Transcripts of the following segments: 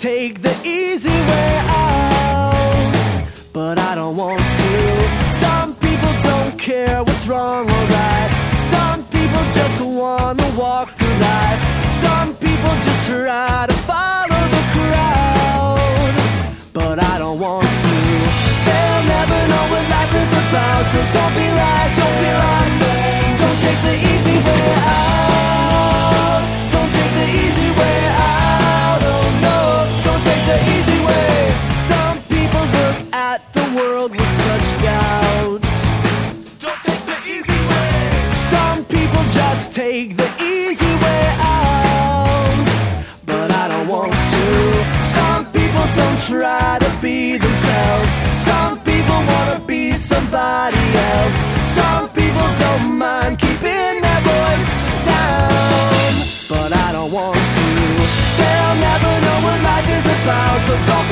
take the clouds of dark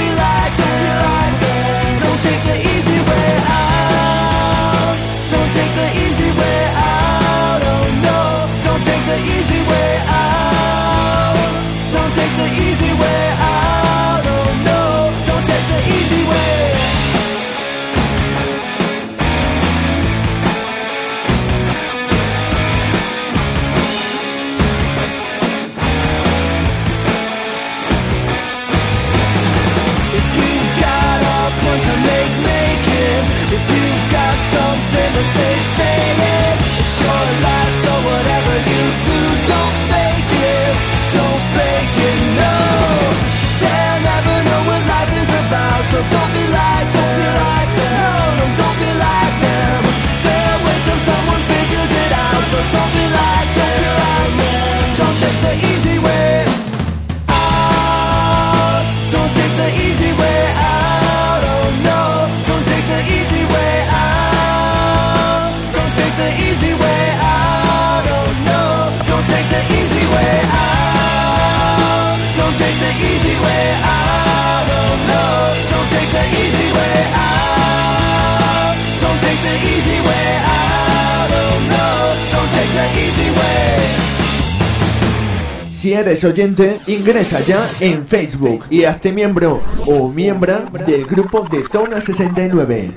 eres oyente, ingresa ya en Facebook y hazte miembro o miembra del grupo de Zona 69.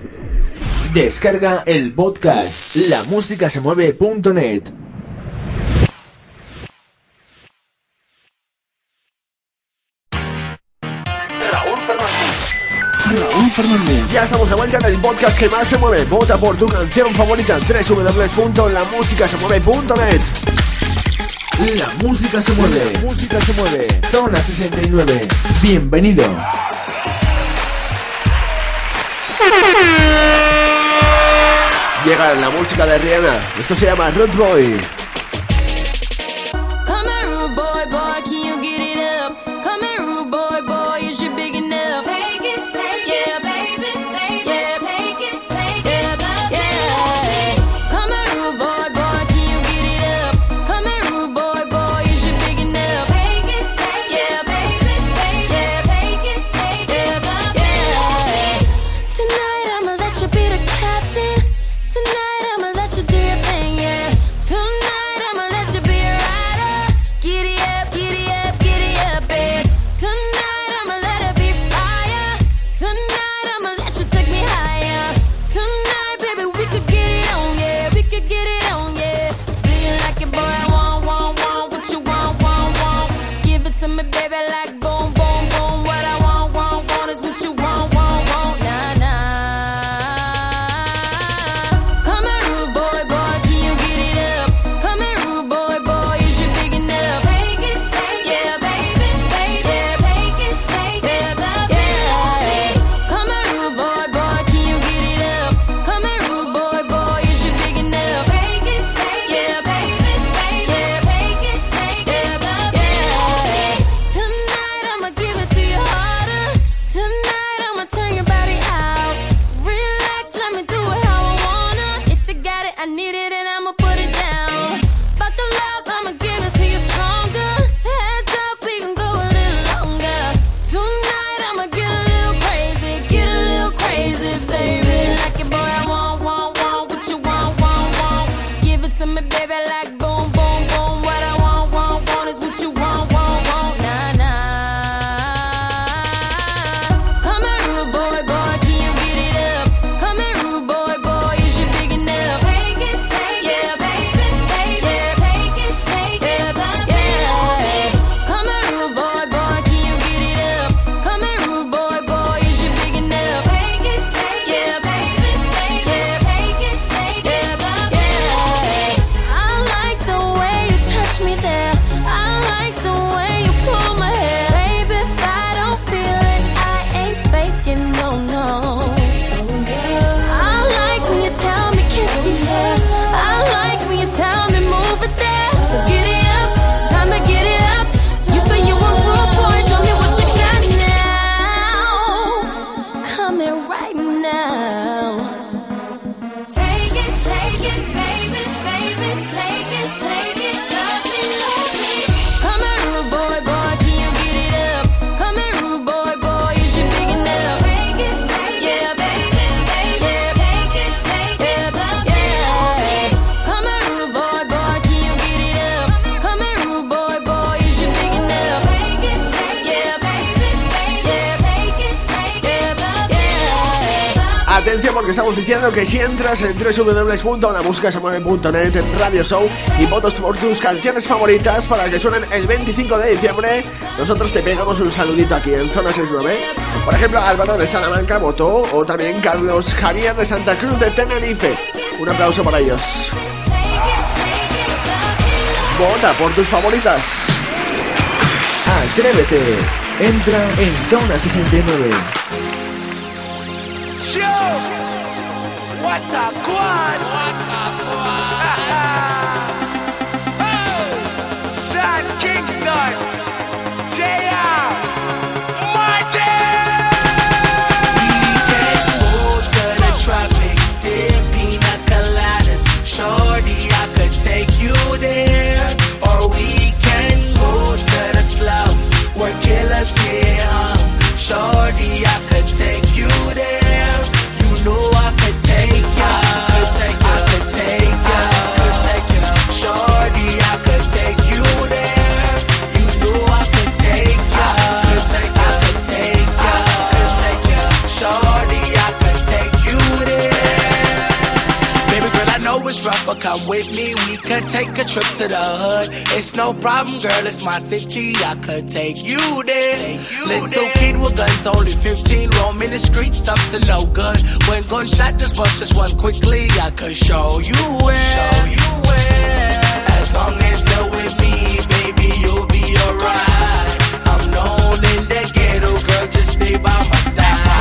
Descarga el podcast La Música Se Ya estamos de vuelta en el podcast que más se mueve. Vota por tu canción favorita en www.lamusicasemueve.net. La música se mueve. La música se mueve. Zona 69. Bienvenido. Llega la música de Rihanna. Esto se llama Road Boy. Que si entras en www.lamusicasemueve.net en Radio Show y votos por tus canciones favoritas para que suenen el 25 de diciembre, nosotros te pegamos un saludito aquí en Zona 69. Por ejemplo, Álvaro de Salamanca votó o también Carlos Javier de Santa Cruz de Tenerife. Un aplauso para ellos. Vota por tus favoritas. Atrévete. Entra en Zona 69. Yo, what a quad, what a could take a trip to the hood. It's no problem, girl. It's my city. I could take you there. Take you Little kid with guns, only 15, roaming the streets up to no good. When gunshot just bust just one quickly, I could show you where. Show you where. As long as you're with me, baby, you'll be alright. I'm known in the ghetto, girl. Just stay by my side.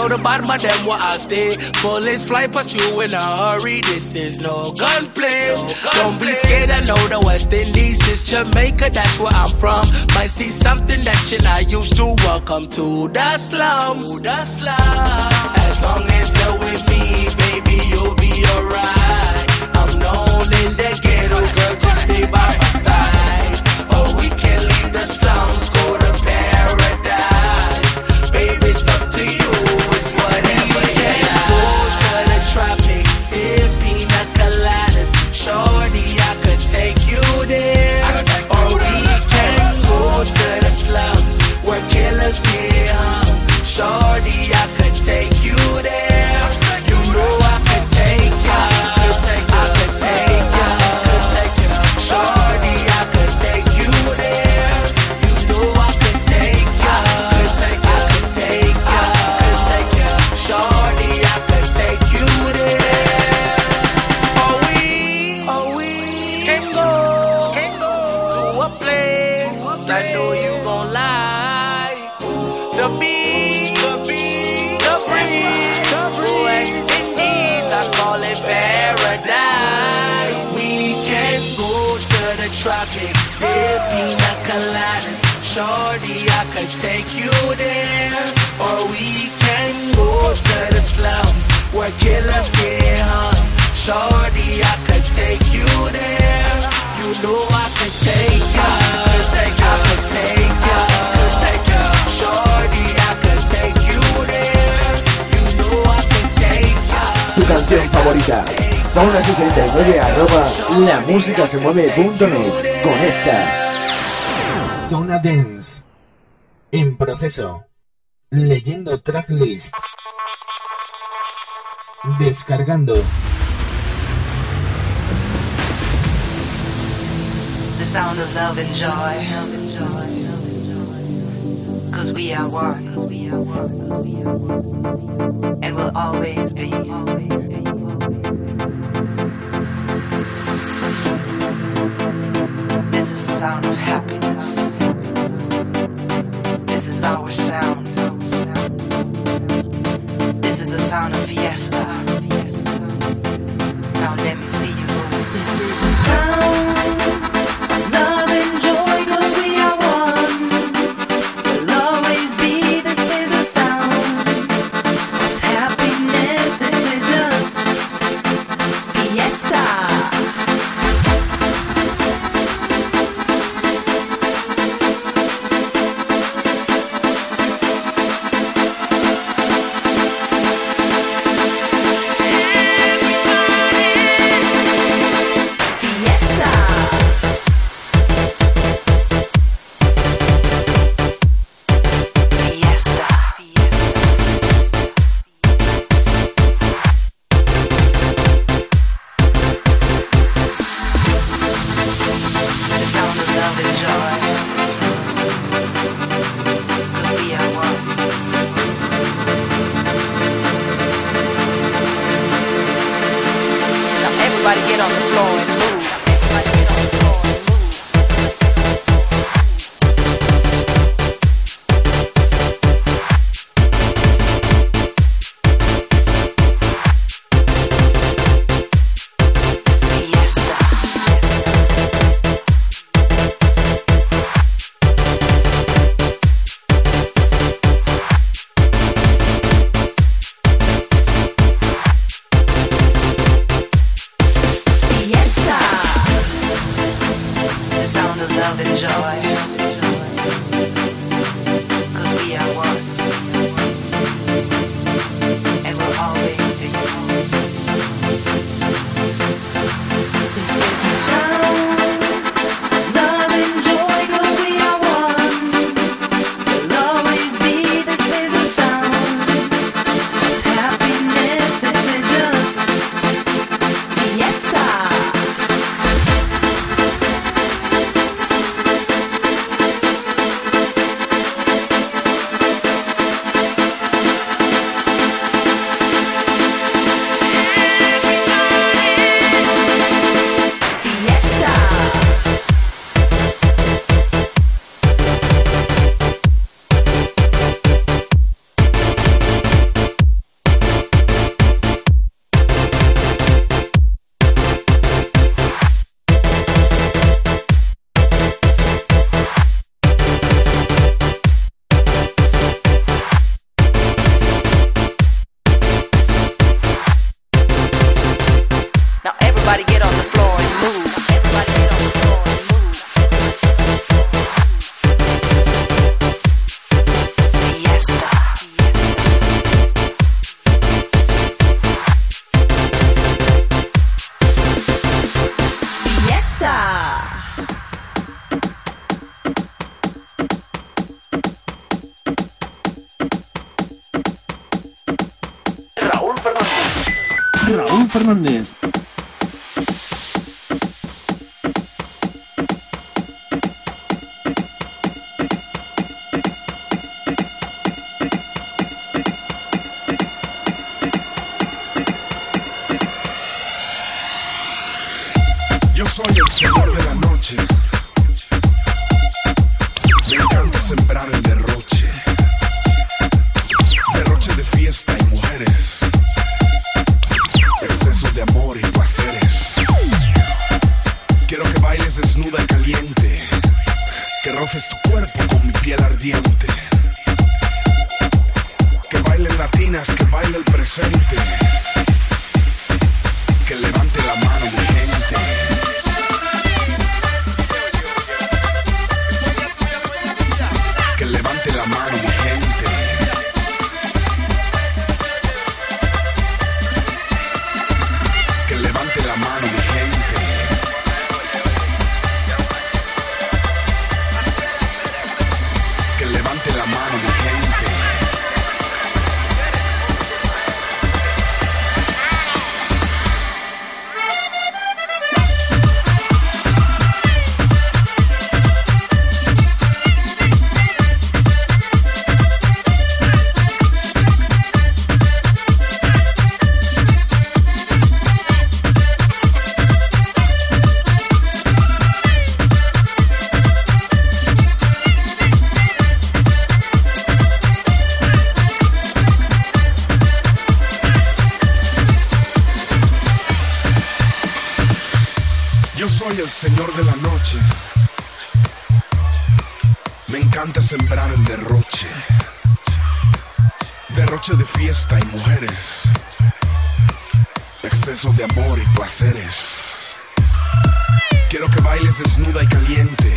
Know the bottom of them where I stay. Bullets fly past you in a hurry. This is no gunplay. Don't be scared, I know the West Indies is Jamaica, that's where I'm from. Might see something that you're not used to. Welcome to the slums. The slums. As long as you're with me, baby, you'll be alright. I'm known in the ghetto, girl, just stay by my side. Or we can Shorty, I could take you there, or we can go to the slums where killers get hung. Shorty, I could take you there. You know I could take. Could take ya. Could take. Could take ya. Shorty, I could take you there. You know I could take ya. Tu canción favorita. Zona 69 arroba la música se mueve.net. Conecta. Zona Dance. En proceso. Leyendo tracklist. Descargando. the sound of love and joy. Cause we are one. And will always be. This is the sound of happiness. is our sound. This is a sound of fiesta. Now let me see you. This is the sound. fiesta y mujeres, exceso de amor y placeres. Quiero que bailes desnuda y caliente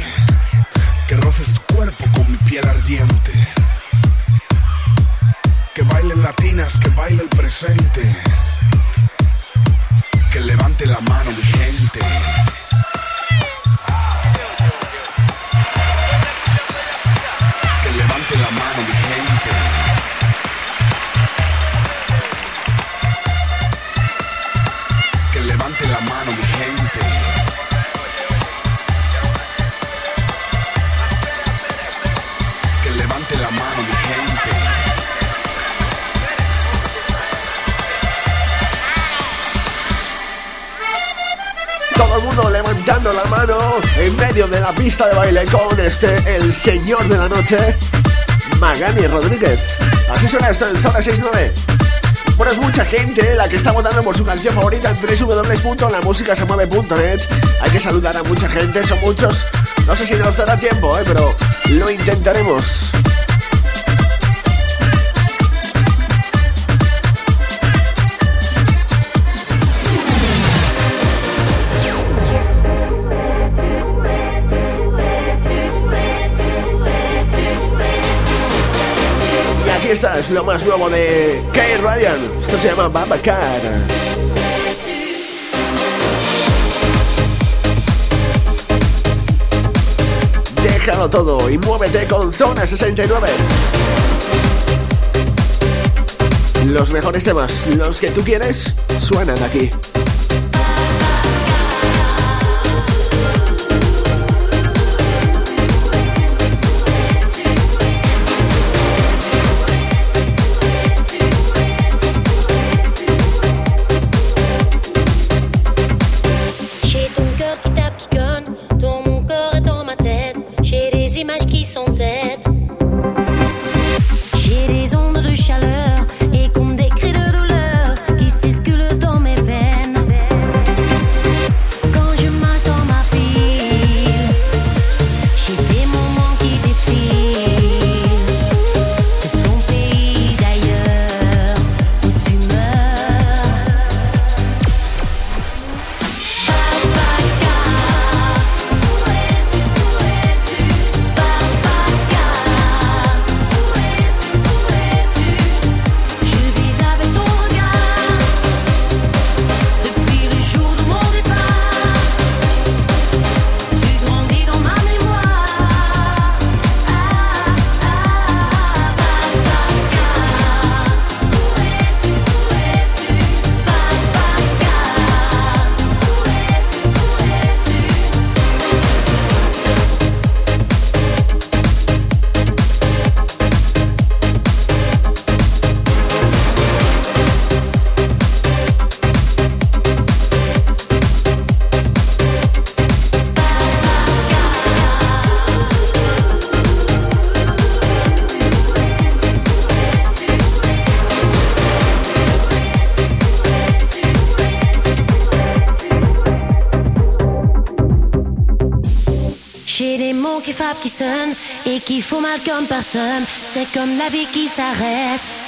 levantando la mano en medio de la pista de baile con este, el señor de la noche, Magani Rodríguez. Así suena esto en Zona 69. Bueno, es mucha gente la que está votando por su canción favorita en www.lamusicasemueve.net. Hay que saludar a mucha gente, son muchos. No sé si nos dará tiempo, ¿eh? pero lo intentaremos. Está, es lo más nuevo de Kay Ryan. Esto se llama Babacar. Déjalo todo y muévete con Zona 69. Los mejores temas, los que tú quieres, suenan aquí. Qui font mal comme personne. C'est comme la vie qui s'arrête.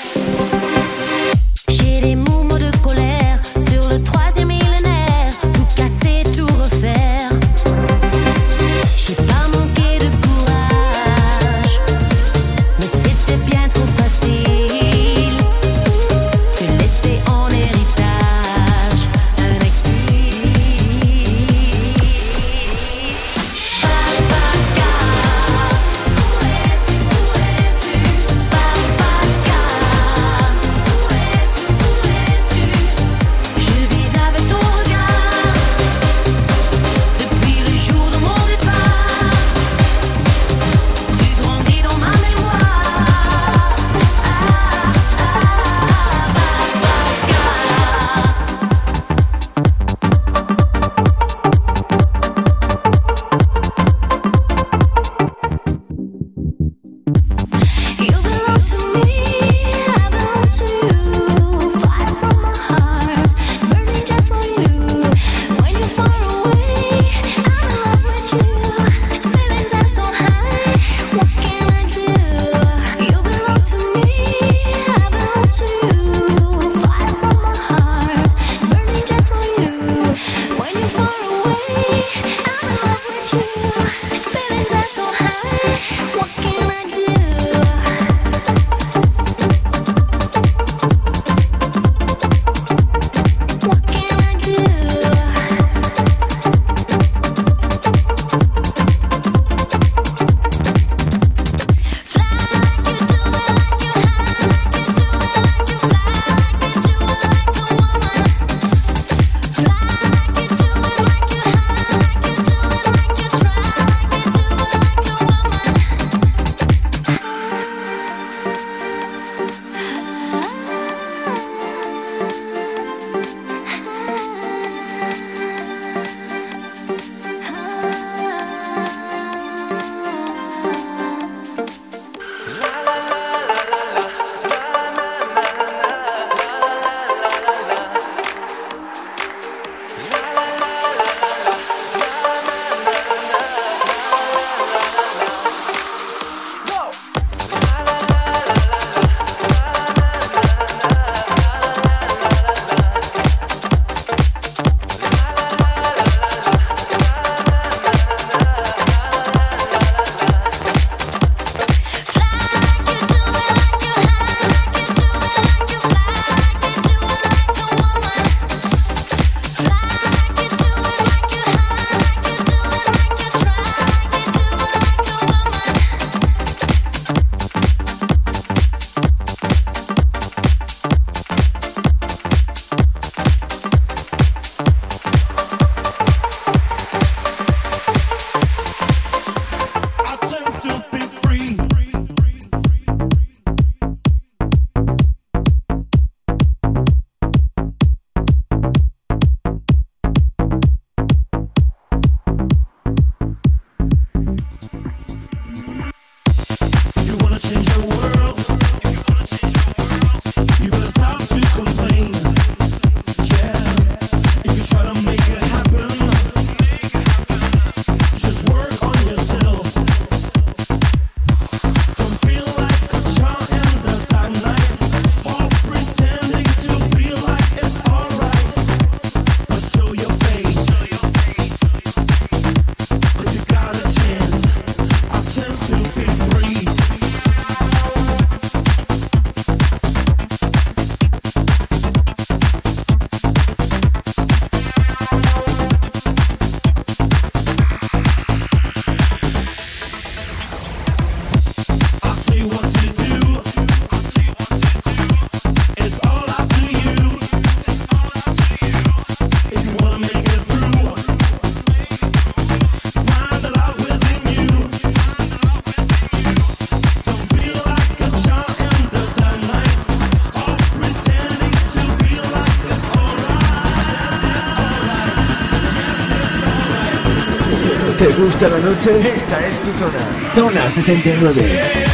gusta la noche? Esta es tu zona. Zona 69.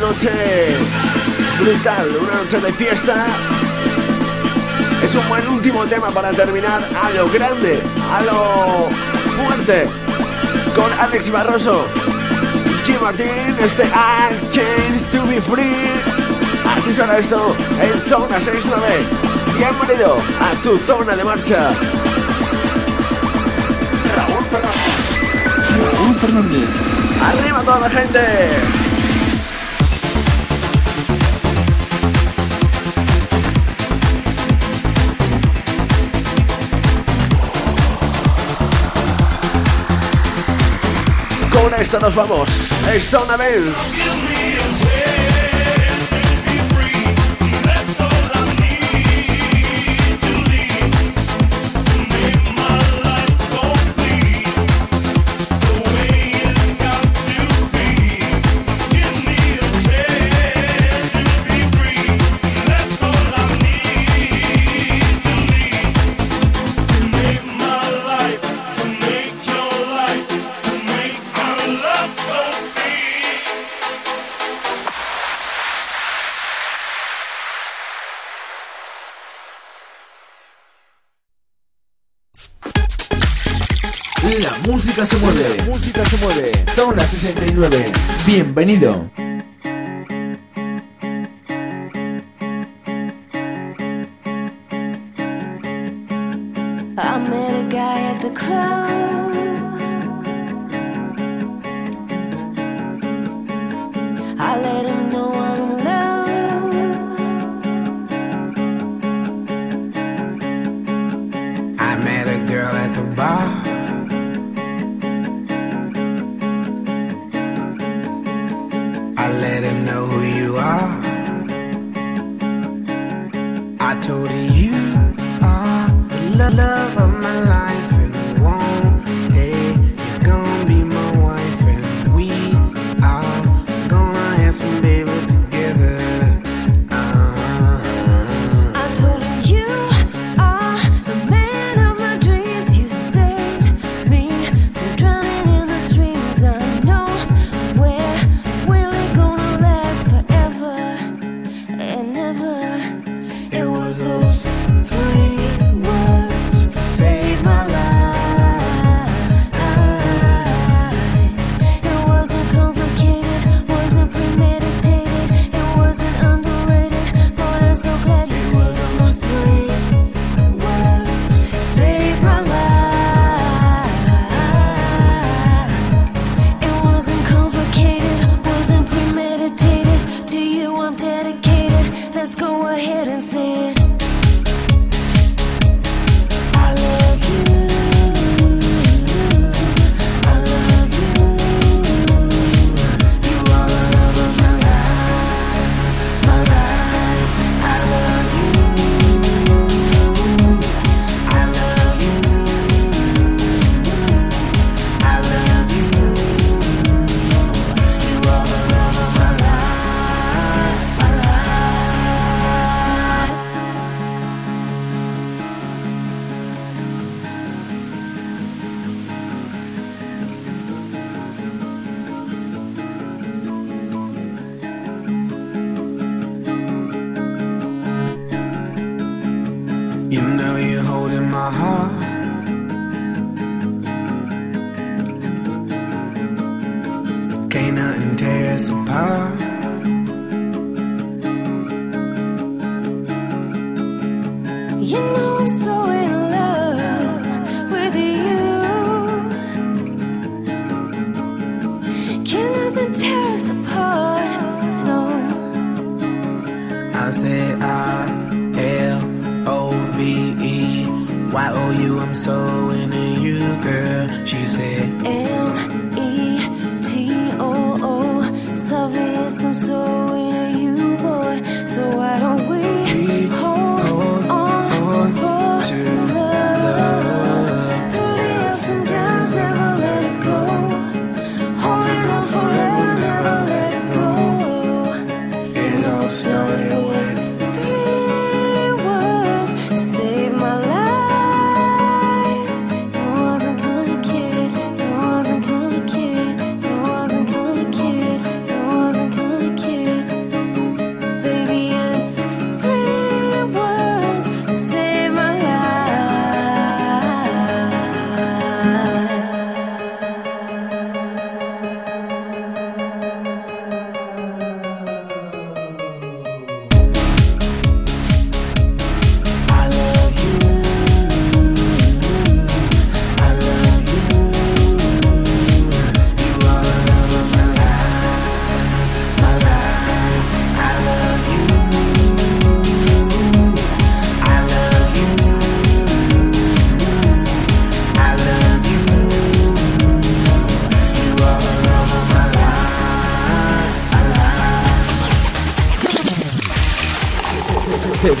noche brutal, una noche de fiesta. Es un buen último tema para terminar a lo grande, a lo fuerte, con Alex Barroso, Jim Martín, este I Change to be Free. Así suena esto en Zona 69. Bienvenido a tu zona de marcha. Raúl Fernández. Raúl Fernández. Arriba toda la gente. con esto nos vamos. Es Zona Bells. música se mueve. Música se mueve. Zona 69. Bienvenido. I met a guy at the club. I let him know I'm in love. I met a girl at the bar. my heart.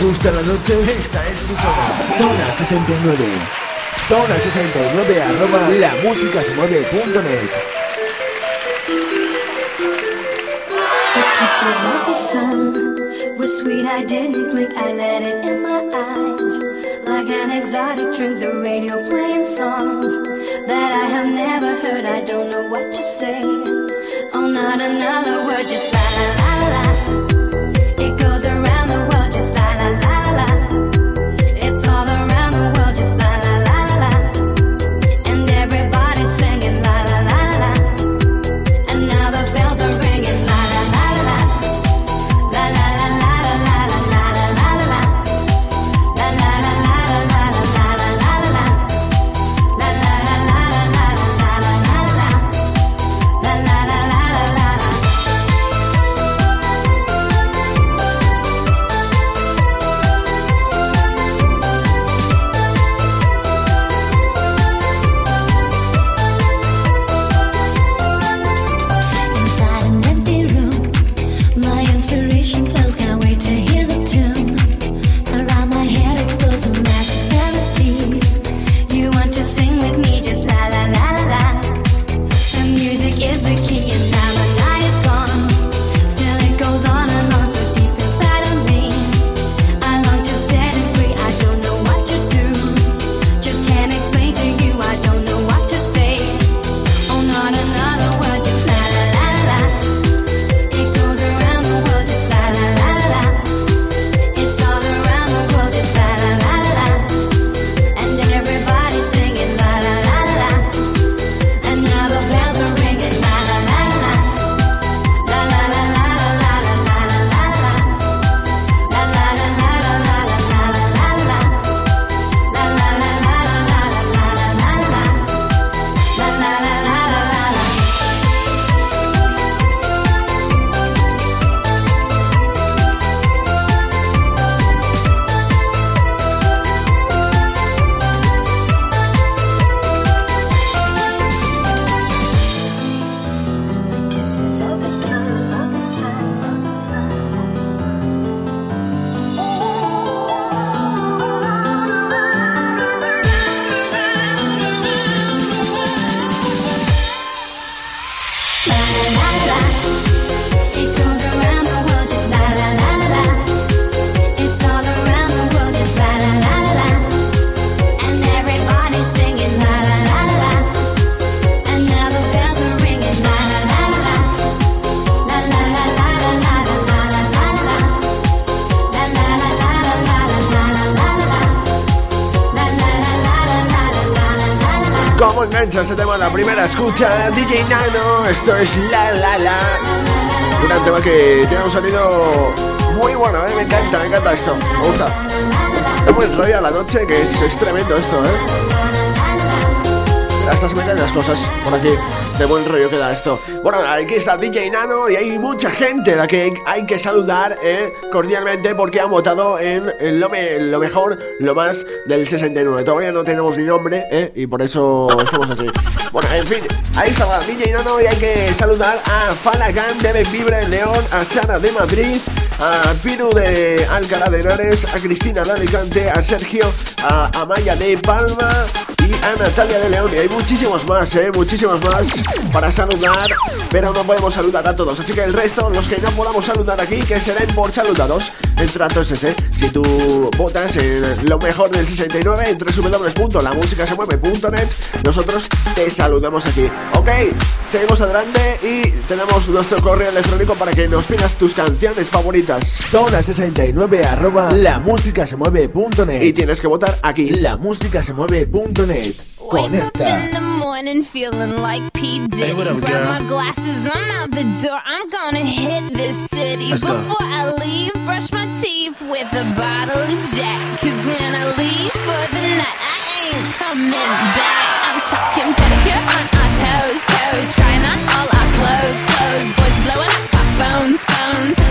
gusta la noche? Esta es tu zona. Zona 69. Zona 69 arroba la música se mueve punto net. The of the sun were sweet. I didn't blink. I let it in my eyes. Like an exotic drink, the radio playing songs that I have never heard. I don't know what to say. Oh, not another word, just la la la la. ¿Cómo engancha este tema? La primera escucha, DJ Nano, esto es La La La. Un tema que tiene un sonido muy bueno, ¿eh? me encanta, me encanta esto, me gusta. Da buen rollo a la noche, que es tremendo esto, ¿eh? Hasta se me caen las cosas por aquí. De buen rollo queda esto. Bueno, aquí está DJ Nano y hay mucha gente a la que hay que saludar eh, cordialmente porque han votado en, lo, lo mejor, lo más del 69. Todavía no tenemos ni nombre eh, y por eso estamos así. Bueno, en fin, ahí está DJ Nano y hay que saludar a Falagán de Benvibre León, a Sara de Madrid, a Piru de Alcalá de Henares, a Cristina de Alicante, a Sergio, a Amaya de Palma y a Natalia de León. Y hay muchísimos más, ¿eh? Muchísimos más para saludar, pero no podemos saludar a todos. Así que el resto, los que no podamos saludar aquí, que serán por saludados. El trato es ese. Si tú votas en lo mejor del 69 en www.lamusicasemueve.net, nosotros te saludamos aquí. Ok, seguimos adelante y tenemos nuestro correo electrónico para que nos pidas tus canciones favoritas. Zona 69 arroba lamusicasemueve.net Y tienes que votar aquí. lamusicasemueve.net Conecta. morning feeling like P. Diddy. Hey, what up, Grab girl? my glasses, I'm out the door. I'm gonna hit this city. Let's go. Before I leave, brush my teeth with a bottle of Jack. Cause when I leave for the night, I ain't coming back. I'm talking pedicure on our toes, toes. Trying on all our clothes, clothes. Boys blowing up our phones, phones.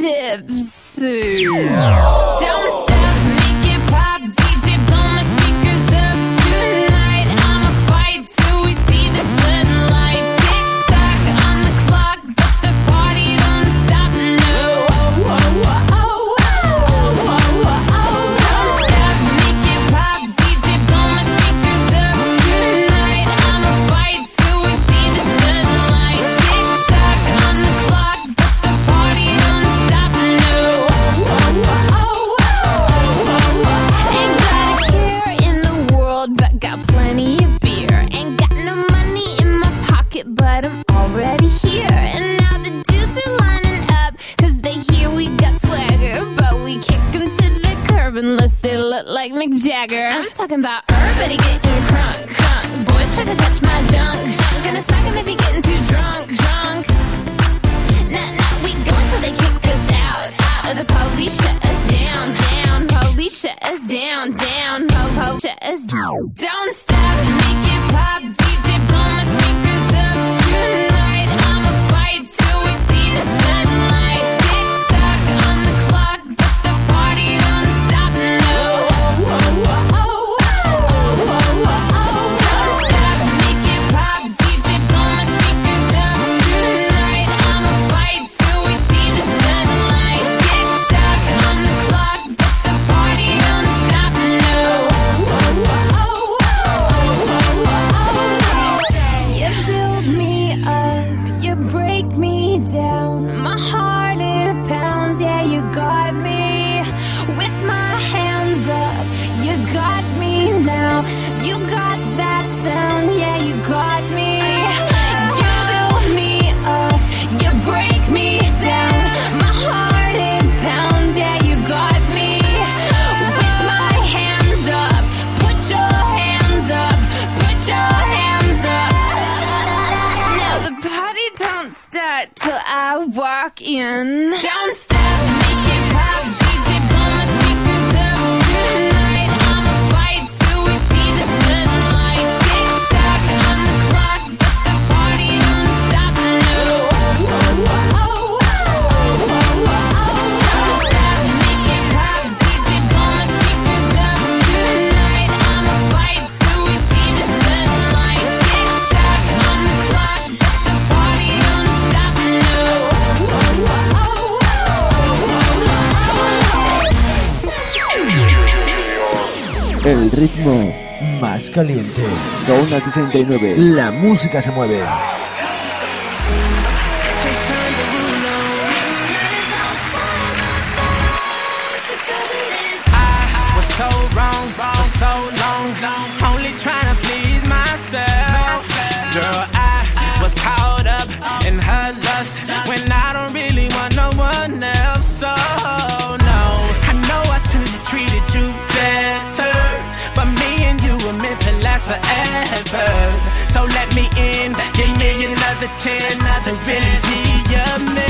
Dipsy. Don't ritmo más caliente. Zona 69. La música se mueve. I was so wrong for so long, only trying to please myself. Girl, I was caught up in her lust when I don't really want no one else. So forever. So let me in, give me another chance to really be a man.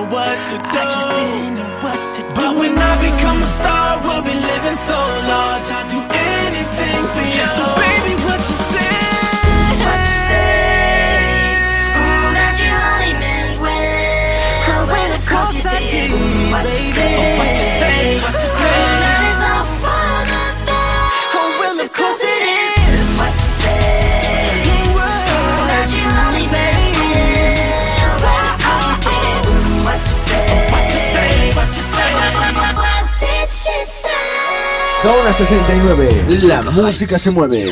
know what to do. I just didn't know what to do. But when I become a star, we'll be living so large. I'll do anything for you. So baby, what you say? What you say? Mm, that you only meant well. Oh, well, of course, course you I did. did. What you say? Oh, what you say? Zona 69. La música se mueve.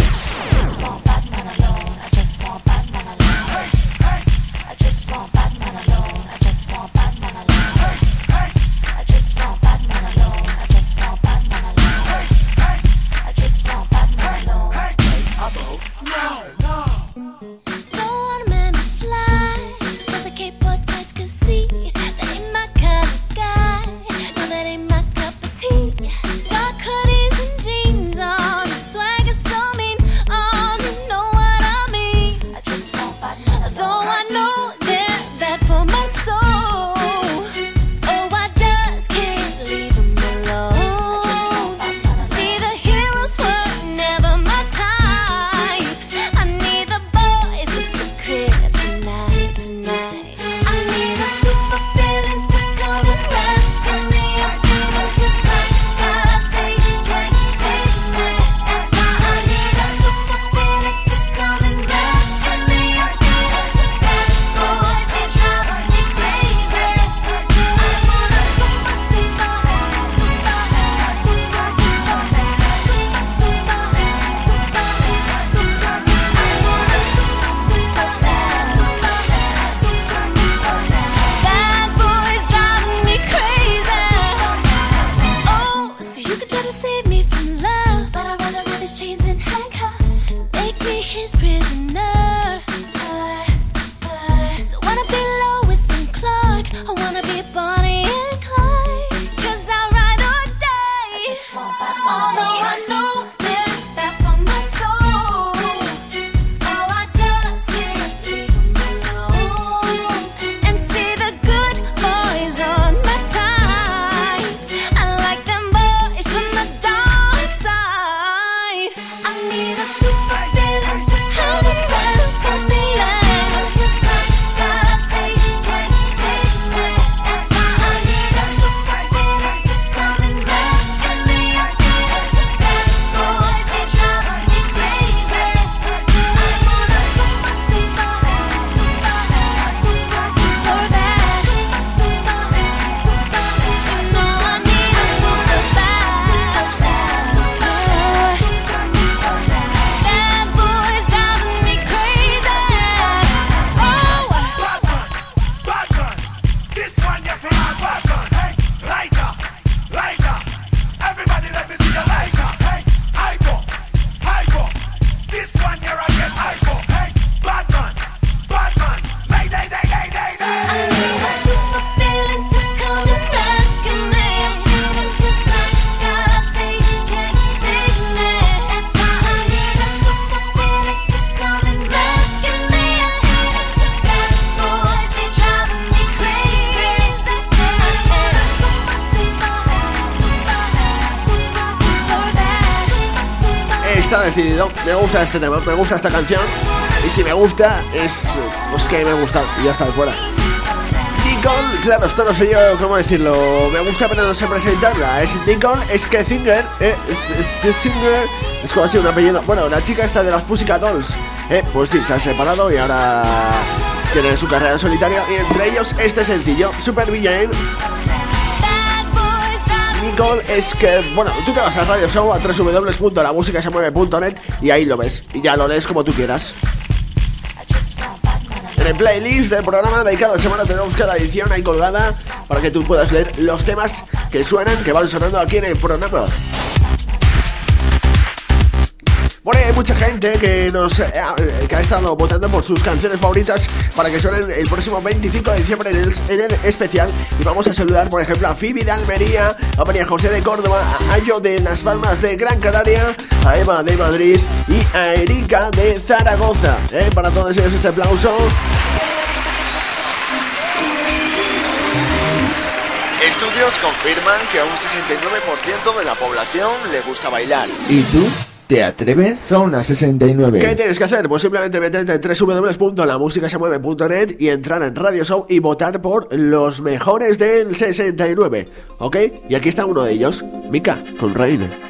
Me gusta este tema, me gusta esta canción. Y si me gusta, es pues que me gusta. Y ya está, fuera. Deacon, claro, esto no sé yo cómo decirlo. Me gusta, pero no sé presentarla. Es Deacon, es que Singer, eh, es, es Singer, es como así un apellido. Bueno, la chica esta de las Pussycat Dolls, eh, pues sí, se han separado y ahora tienen su carrera en solitario. Y entre ellos este sencillo, Super Villain. Es que, bueno, tú te vas a Radio Show a www.lamusicasemueve.net y ahí lo ves. Y ya lo lees como tú quieras. En el playlist del programa de cada semana tenemos cada edición ahí colgada para que tú puedas leer los temas que suenan, que van sonando aquí en el programa. Mucha gente que nos eh, que ha estado votando por sus canciones favoritas para que suenen el próximo 25 de diciembre en el, en el especial. Y vamos a saludar, por ejemplo, a Phoebe de Almería, a María José de Córdoba, a Ayo de Las Palmas de Gran Canaria, a Eva de Madrid y a Erika de Zaragoza. ¿eh? Para todos ellos este aplauso. Estudios confirman que a un 69% de la población le gusta bailar. ¿Y tú? ¿Te atreves? Zona 69. ¿Qué tienes que hacer? Pues simplemente meterte en www.lamusicasemueve.net y entrar en Radio Show y votar por los mejores del 69. ¿Ok? Y aquí está uno de ellos, Mika, con Rain.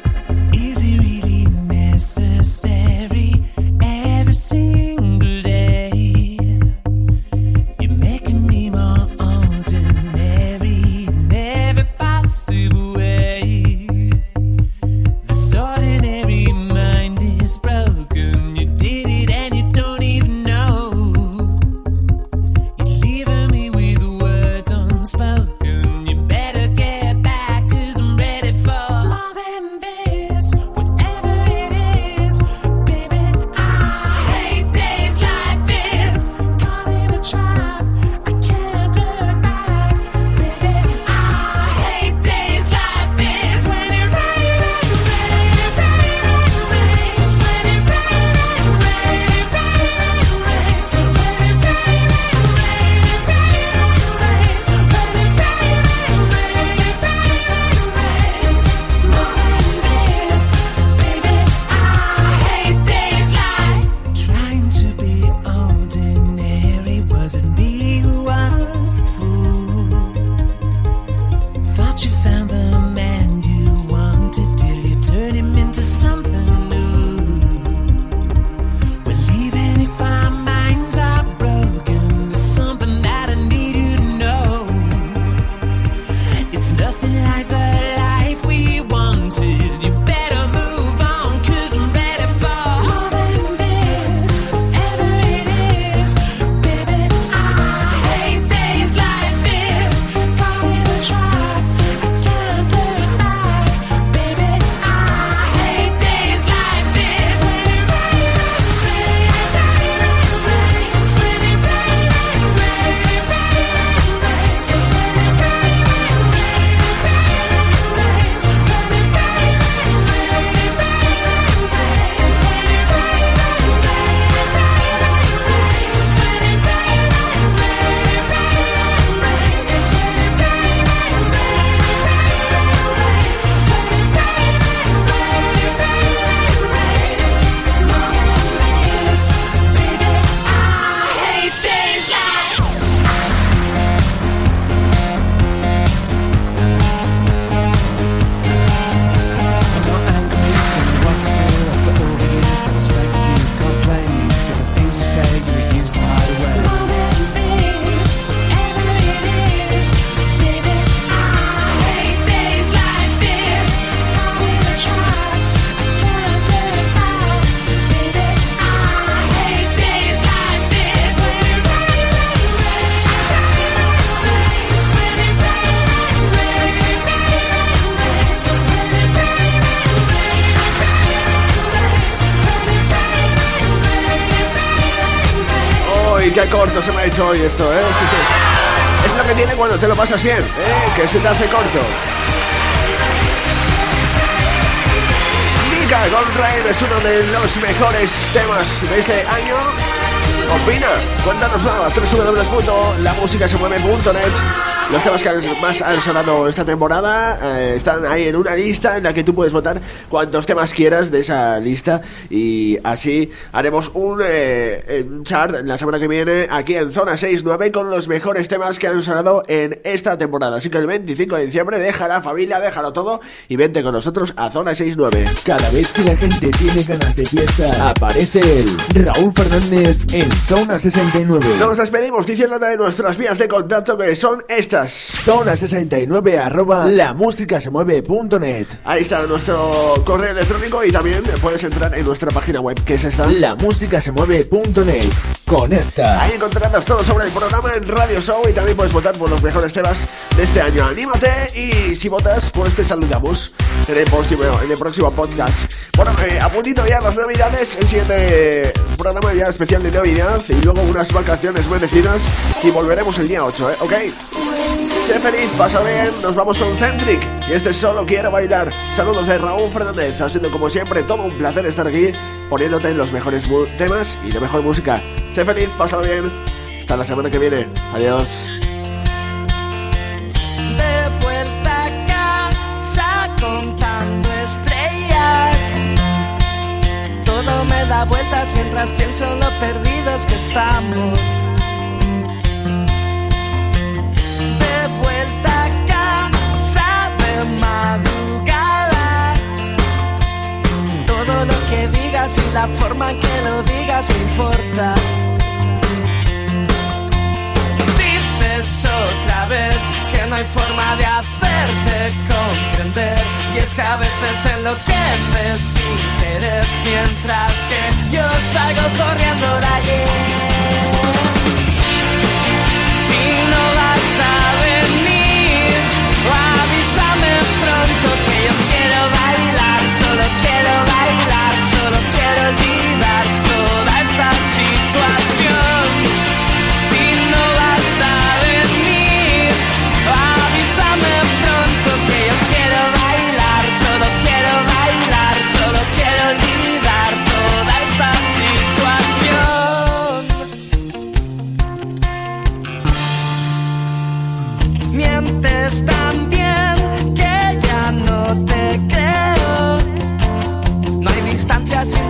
¡Uy, qué corto se me ha hecho hoy esto, eh! Es lo que tiene cuando te lo pasas bien, ¿eh? Que se te hace corto. Mika con Rain es uno de los mejores temas de este año. Opina, cuéntanos nada, www.lamusicasemueve.net Los temas que más han sonado esta temporada eh, están ahí en una lista en la que tú puedes votar cuantos temas quieras de esa lista y así haremos un, eh, eh, un chart la semana que viene aquí en Zona 6-9 con los mejores temas que han sonado en esta temporada. Así que el 25 de diciembre deja la familia, déjalo todo y vente con nosotros a Zona 6-9. Cada vez que la gente tiene ganas de fiesta, aparece el Raúl Fernández en Zona 69. Nos despedimos diciendo de nuestras vías de contacto que son estas. Zona 69 arroba la música se mueve.net. Ahí está nuestro correo electrónico y también puedes entrar en nuestra página web que es esta. La música se mueve.net. Conecta. Ahí encontrarás todo sobre el programa en Radio Show y también puedes votar por los mejores temas de este año. Anímate y si votas, pues te saludamos en el próximo, en el próximo podcast. Bueno, eh, a puntito ya las navidades, el siguiente programa ya especial de Navidad y luego unas vacaciones merecidas y volveremos el día 8, ¿eh? ¿Ok? Sé feliz, pasa bien, nos vamos con Centric y este solo quiero bailar. Saludos de Raúl Fernández, ha sido como siempre todo un placer estar aquí poniéndote los mejores temas y la mejor música. Sé feliz, pasa bien. Hasta la semana que viene. Adiós. de vuelta a casa contando estrellas. Todo me da vueltas mientras pienso en lo perdidos que estamos. Que digas y la forma en que lo digas me importa. Dices otra vez que no hay forma de hacerte comprender Y es que a veces enloqueces sin querer Mientras que yo salgo corriendo de allí Si no vas a venir Avísame pronto que yo quiero bailar Solo quiero bailar, solo quiero olvidar toda esta situación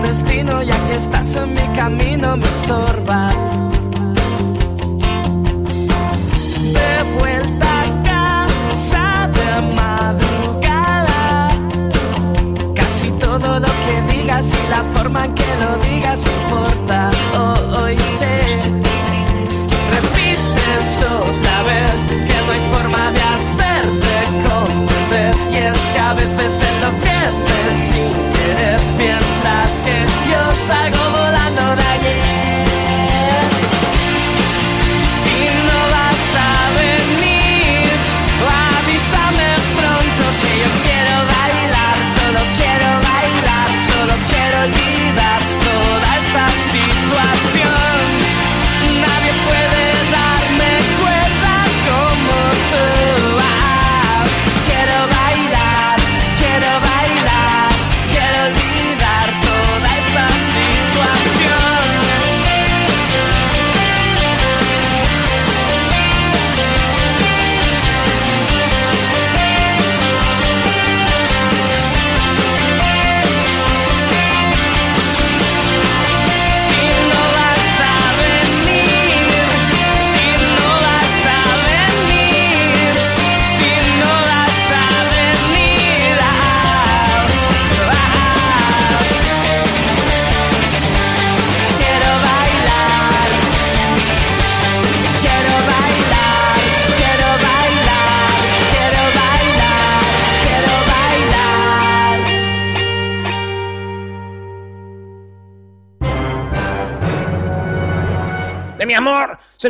destino, ya que estás en mi camino, me estorbas. de vuelta a casa de madrugada. Casi todo lo que digas y la forma en que lo digas me importa. Oh, hoy sé, repites otra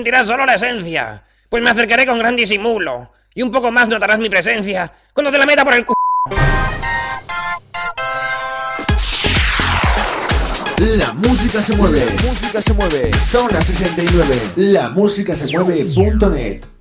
sentirás solo la esencia, pues me acercaré con gran disimulo, y un poco más notarás mi presencia cuando te la meta por el cu... La música se mueve. La música se mueve. Zona 69. La música se mueve.net.